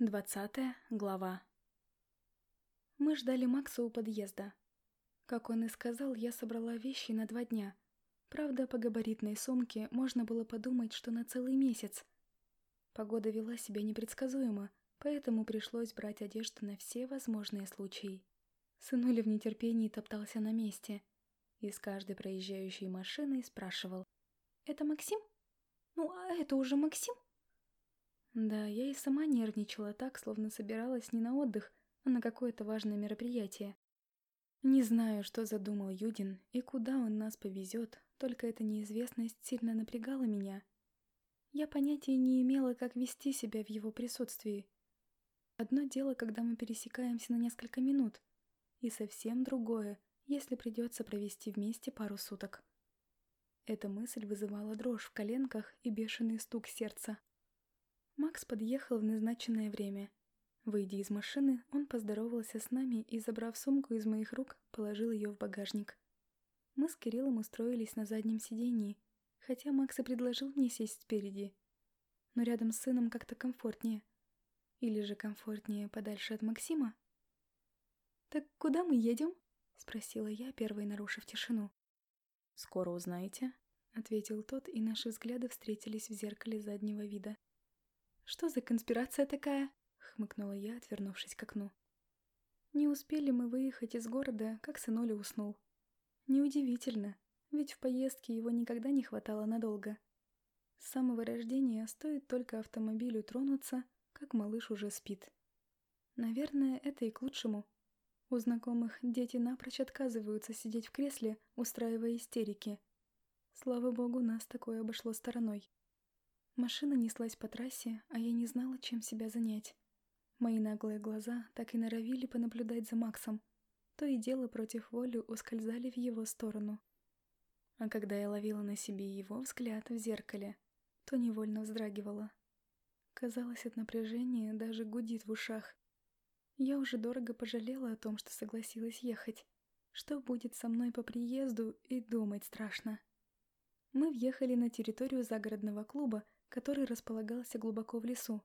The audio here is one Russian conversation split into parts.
Двадцатая глава. Мы ждали Макса у подъезда. Как он и сказал, я собрала вещи на два дня. Правда, по габаритной сумке можно было подумать, что на целый месяц. Погода вела себя непредсказуемо, поэтому пришлось брать одежду на все возможные случаи. Сынуля в нетерпении топтался на месте и с каждой проезжающей машиной спрашивал. «Это Максим? Ну, а это уже Максим?» Да, я и сама нервничала так, словно собиралась не на отдых, а на какое-то важное мероприятие. Не знаю, что задумал Юдин и куда он нас повезет, только эта неизвестность сильно напрягала меня. Я понятия не имела, как вести себя в его присутствии. Одно дело, когда мы пересекаемся на несколько минут, и совсем другое, если придется провести вместе пару суток. Эта мысль вызывала дрожь в коленках и бешеный стук сердца. Макс подъехал в назначенное время. Выйдя из машины, он поздоровался с нами и, забрав сумку из моих рук, положил ее в багажник. Мы с Кириллом устроились на заднем сидении, хотя Макс и предложил мне сесть спереди. Но рядом с сыном как-то комфортнее. Или же комфортнее подальше от Максима? «Так куда мы едем?» — спросила я, первой нарушив тишину. «Скоро узнаете», — ответил тот, и наши взгляды встретились в зеркале заднего вида. «Что за конспирация такая?» — хмыкнула я, отвернувшись к окну. Не успели мы выехать из города, как сынуля уснул. Неудивительно, ведь в поездке его никогда не хватало надолго. С самого рождения стоит только автомобилю тронуться, как малыш уже спит. Наверное, это и к лучшему. У знакомых дети напрочь отказываются сидеть в кресле, устраивая истерики. Слава богу, нас такое обошло стороной. Машина неслась по трассе, а я не знала, чем себя занять. Мои наглые глаза так и норовили понаблюдать за Максом. То и дело против воли ускользали в его сторону. А когда я ловила на себе его взгляд в зеркале, то невольно вздрагивала. Казалось, от напряжения даже гудит в ушах. Я уже дорого пожалела о том, что согласилась ехать. Что будет со мной по приезду, и думать страшно. Мы въехали на территорию загородного клуба, который располагался глубоко в лесу.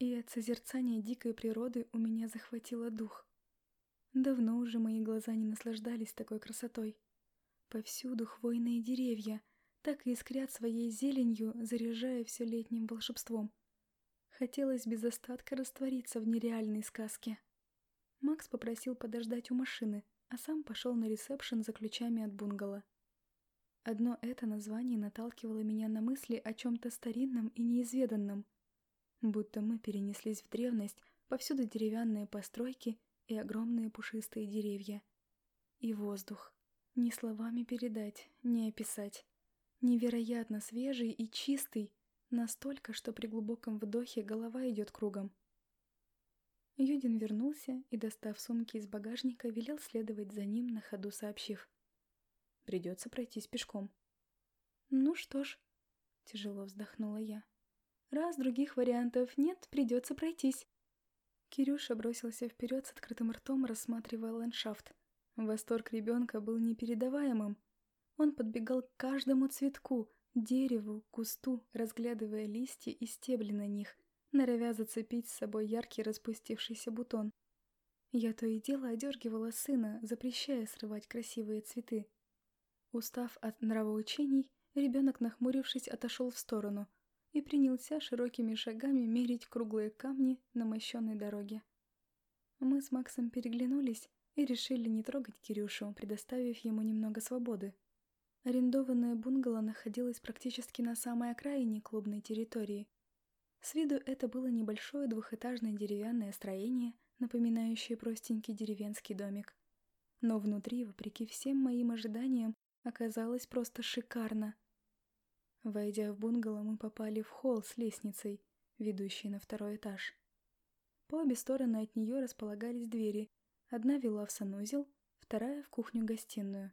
И от созерцания дикой природы у меня захватило дух. Давно уже мои глаза не наслаждались такой красотой. Повсюду хвойные деревья, так и искрят своей зеленью, заряжая все летним волшебством. Хотелось без остатка раствориться в нереальной сказке. Макс попросил подождать у машины, а сам пошел на ресепшн за ключами от бунгало. Одно это название наталкивало меня на мысли о чем-то старинном и неизведанном. Будто мы перенеслись в древность, повсюду деревянные постройки и огромные пушистые деревья. И воздух. Ни словами передать, ни описать. Невероятно свежий и чистый, настолько, что при глубоком вдохе голова идет кругом. Юдин вернулся и, достав сумки из багажника, велел следовать за ним, на ходу сообщив — Придется пройтись пешком. Ну что ж, тяжело вздохнула я. Раз других вариантов нет, придется пройтись. Кирюша бросился вперед с открытым ртом, рассматривая ландшафт. Восторг ребенка был непередаваемым. Он подбегал к каждому цветку, дереву, кусту, разглядывая листья и стебли на них, норовя зацепить с собой яркий распустившийся бутон. Я то и дело одергивала сына, запрещая срывать красивые цветы. Устав от нравоучений, ребенок, нахмурившись, отошел в сторону и принялся широкими шагами мерить круглые камни на мощенной дороге. Мы с Максом переглянулись и решили не трогать Кирюшу, предоставив ему немного свободы. Арендованное бунгало находилось практически на самой окраине клубной территории. С виду это было небольшое двухэтажное деревянное строение, напоминающее простенький деревенский домик. Но внутри, вопреки всем моим ожиданиям, оказалось просто шикарно. Войдя в бунгало, мы попали в холл с лестницей, ведущей на второй этаж. По обе стороны от нее располагались двери. Одна вела в санузел, вторая — в кухню-гостиную.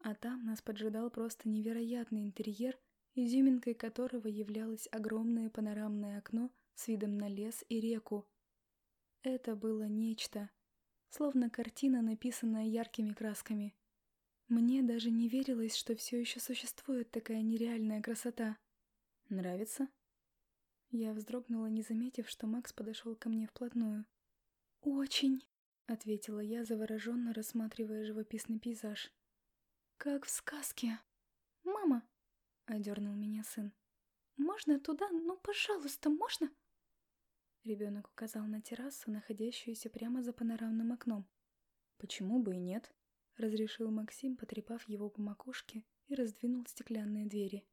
А там нас поджидал просто невероятный интерьер, изюминкой которого являлось огромное панорамное окно с видом на лес и реку. Это было нечто, словно картина, написанная яркими красками. Мне даже не верилось, что все еще существует такая нереальная красота. Нравится? Я вздрогнула, не заметив, что Макс подошел ко мне вплотную. «Очень», — ответила я, завороженно рассматривая живописный пейзаж. «Как в сказке». «Мама», — одернул меня сын. «Можно туда? Ну, пожалуйста, можно?» Ребенок указал на террасу, находящуюся прямо за панорамным окном. «Почему бы и нет?» — разрешил Максим, потрепав его по макушке и раздвинул стеклянные двери.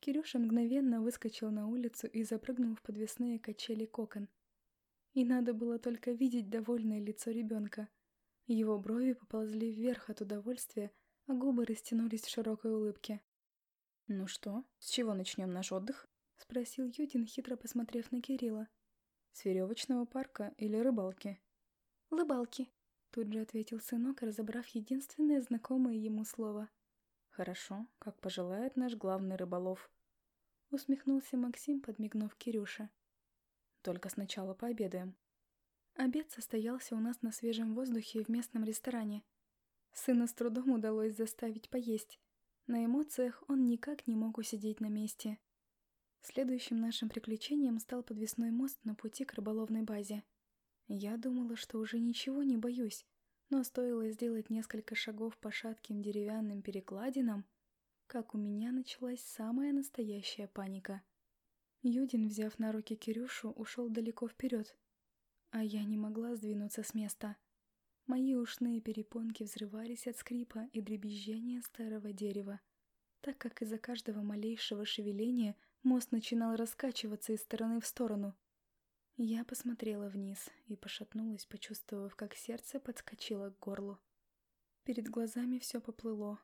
Кирюша мгновенно выскочил на улицу и запрыгнул в подвесные качели кокон. И надо было только видеть довольное лицо ребенка. Его брови поползли вверх от удовольствия, а губы растянулись в широкой улыбке. «Ну что, с чего начнем наш отдых?» — спросил Ютин, хитро посмотрев на Кирилла. «С веревочного парка или рыбалки?» «Рыбалки», — тут же ответил сынок, разобрав единственное знакомое ему слово. «Хорошо, как пожелает наш главный рыболов», — усмехнулся Максим, подмигнув Кирюше. «Только сначала пообедаем». Обед состоялся у нас на свежем воздухе в местном ресторане. Сына с трудом удалось заставить поесть. На эмоциях он никак не мог усидеть на месте. Следующим нашим приключением стал подвесной мост на пути к рыболовной базе. Я думала, что уже ничего не боюсь, но стоило сделать несколько шагов по шатким деревянным перекладинам, как у меня началась самая настоящая паника. Юдин, взяв на руки Кирюшу, ушел далеко вперед, а я не могла сдвинуться с места. Мои ушные перепонки взрывались от скрипа и дребезжания старого дерева, так как из-за каждого малейшего шевеления мост начинал раскачиваться из стороны в сторону. Я посмотрела вниз и пошатнулась, почувствовав, как сердце подскочило к горлу. Перед глазами все поплыло.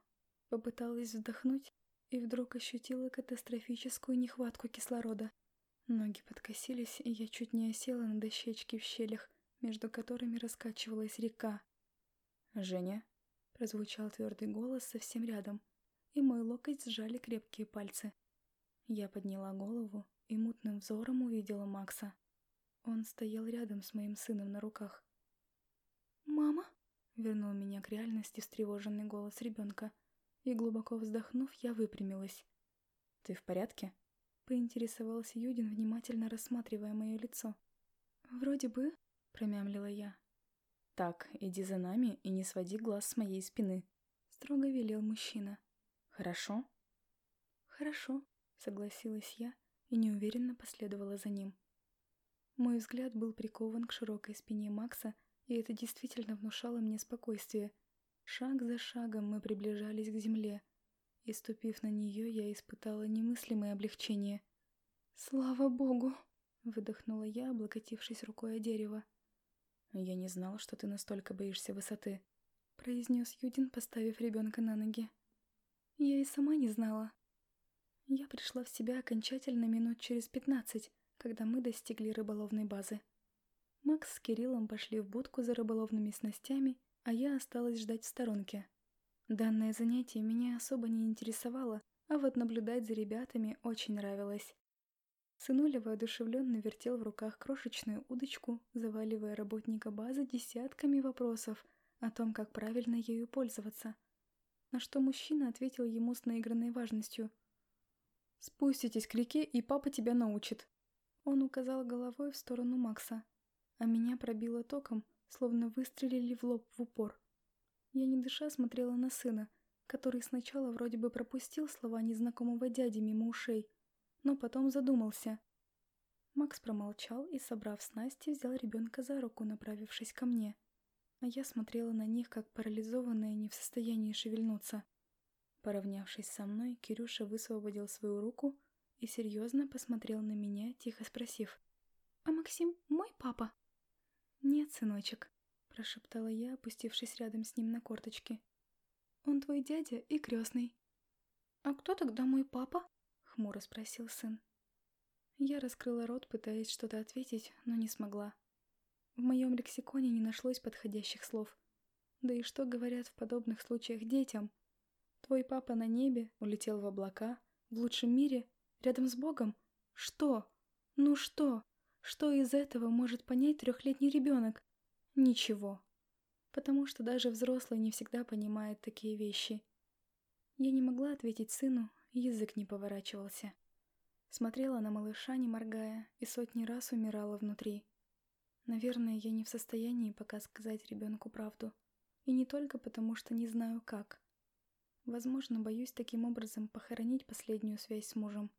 Попыталась вздохнуть и вдруг ощутила катастрофическую нехватку кислорода. Ноги подкосились, и я чуть не осела на дощечке в щелях, между которыми раскачивалась река. «Женя?» — прозвучал твердый голос совсем рядом, и мой локоть сжали крепкие пальцы. Я подняла голову и мутным взором увидела Макса. Он стоял рядом с моим сыном на руках. «Мама?» — вернул меня к реальности встревоженный голос ребенка, и глубоко вздохнув, я выпрямилась. «Ты в порядке?» — поинтересовался Юдин, внимательно рассматривая мое лицо. «Вроде бы», — промямлила я. «Так, иди за нами и не своди глаз с моей спины», — строго велел мужчина. «Хорошо?» «Хорошо», — согласилась я и неуверенно последовала за ним. Мой взгляд был прикован к широкой спине Макса, и это действительно внушало мне спокойствие. Шаг за шагом мы приближались к земле, и, ступив на нее, я испытала немыслимое облегчение. «Слава Богу!» — выдохнула я, облокотившись рукой о дерево. «Я не знала, что ты настолько боишься высоты», — произнес Юдин, поставив ребенка на ноги. Я и сама не знала. Я пришла в себя окончательно минут через пятнадцать, когда мы достигли рыболовной базы. Макс с Кириллом пошли в будку за рыболовными снастями, а я осталась ждать в сторонке. Данное занятие меня особо не интересовало, а вот наблюдать за ребятами очень нравилось. Сынуля воодушевленно вертел в руках крошечную удочку, заваливая работника базы десятками вопросов о том, как правильно ею пользоваться. На что мужчина ответил ему с наигранной важностью. «Спуститесь к реке, и папа тебя научит». Он указал головой в сторону Макса, а меня пробило током, словно выстрелили в лоб в упор. Я не дыша смотрела на сына, который сначала вроде бы пропустил слова незнакомого дяди мимо ушей, но потом задумался. Макс промолчал и, собрав снасти, взял ребенка за руку, направившись ко мне. А я смотрела на них, как парализованная, не в состоянии шевельнуться. Поравнявшись со мной, Кирюша высвободил свою руку и серьезно посмотрел на меня, тихо спросив. «А Максим мой папа?» «Нет, сыночек», — прошептала я, опустившись рядом с ним на корточки. «Он твой дядя и крестный». «А кто тогда мой папа?» — хмуро спросил сын. Я раскрыла рот, пытаясь что-то ответить, но не смогла. В моем лексиконе не нашлось подходящих слов. Да и что говорят в подобных случаях детям? Твой папа на небе, улетел в облака, в лучшем мире, рядом с Богом? Что? Ну что? Что из этого может понять трехлетний ребенок? Ничего. Потому что даже взрослый не всегда понимает такие вещи. Я не могла ответить сыну, язык не поворачивался. Смотрела на малыша, не моргая, и сотни раз умирала внутри. Наверное, я не в состоянии пока сказать ребенку правду. И не только потому, что не знаю как. Возможно, боюсь таким образом похоронить последнюю связь с мужем.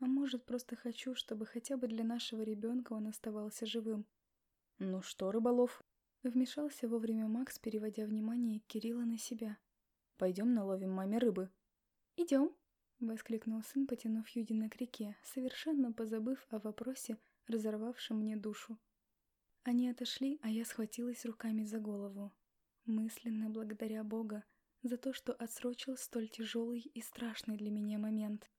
А может, просто хочу, чтобы хотя бы для нашего ребенка он оставался живым. «Ну что, Рыболов?» Вмешался вовремя Макс, переводя внимание Кирилла на себя. «Пойдем наловим маме рыбы». «Идем!» — воскликнул сын, потянув Юдина к реке, совершенно позабыв о вопросе, разорвавшем мне душу. Они отошли, а я схватилась руками за голову, мысленно благодаря Бога за то, что отсрочил столь тяжелый и страшный для меня момент.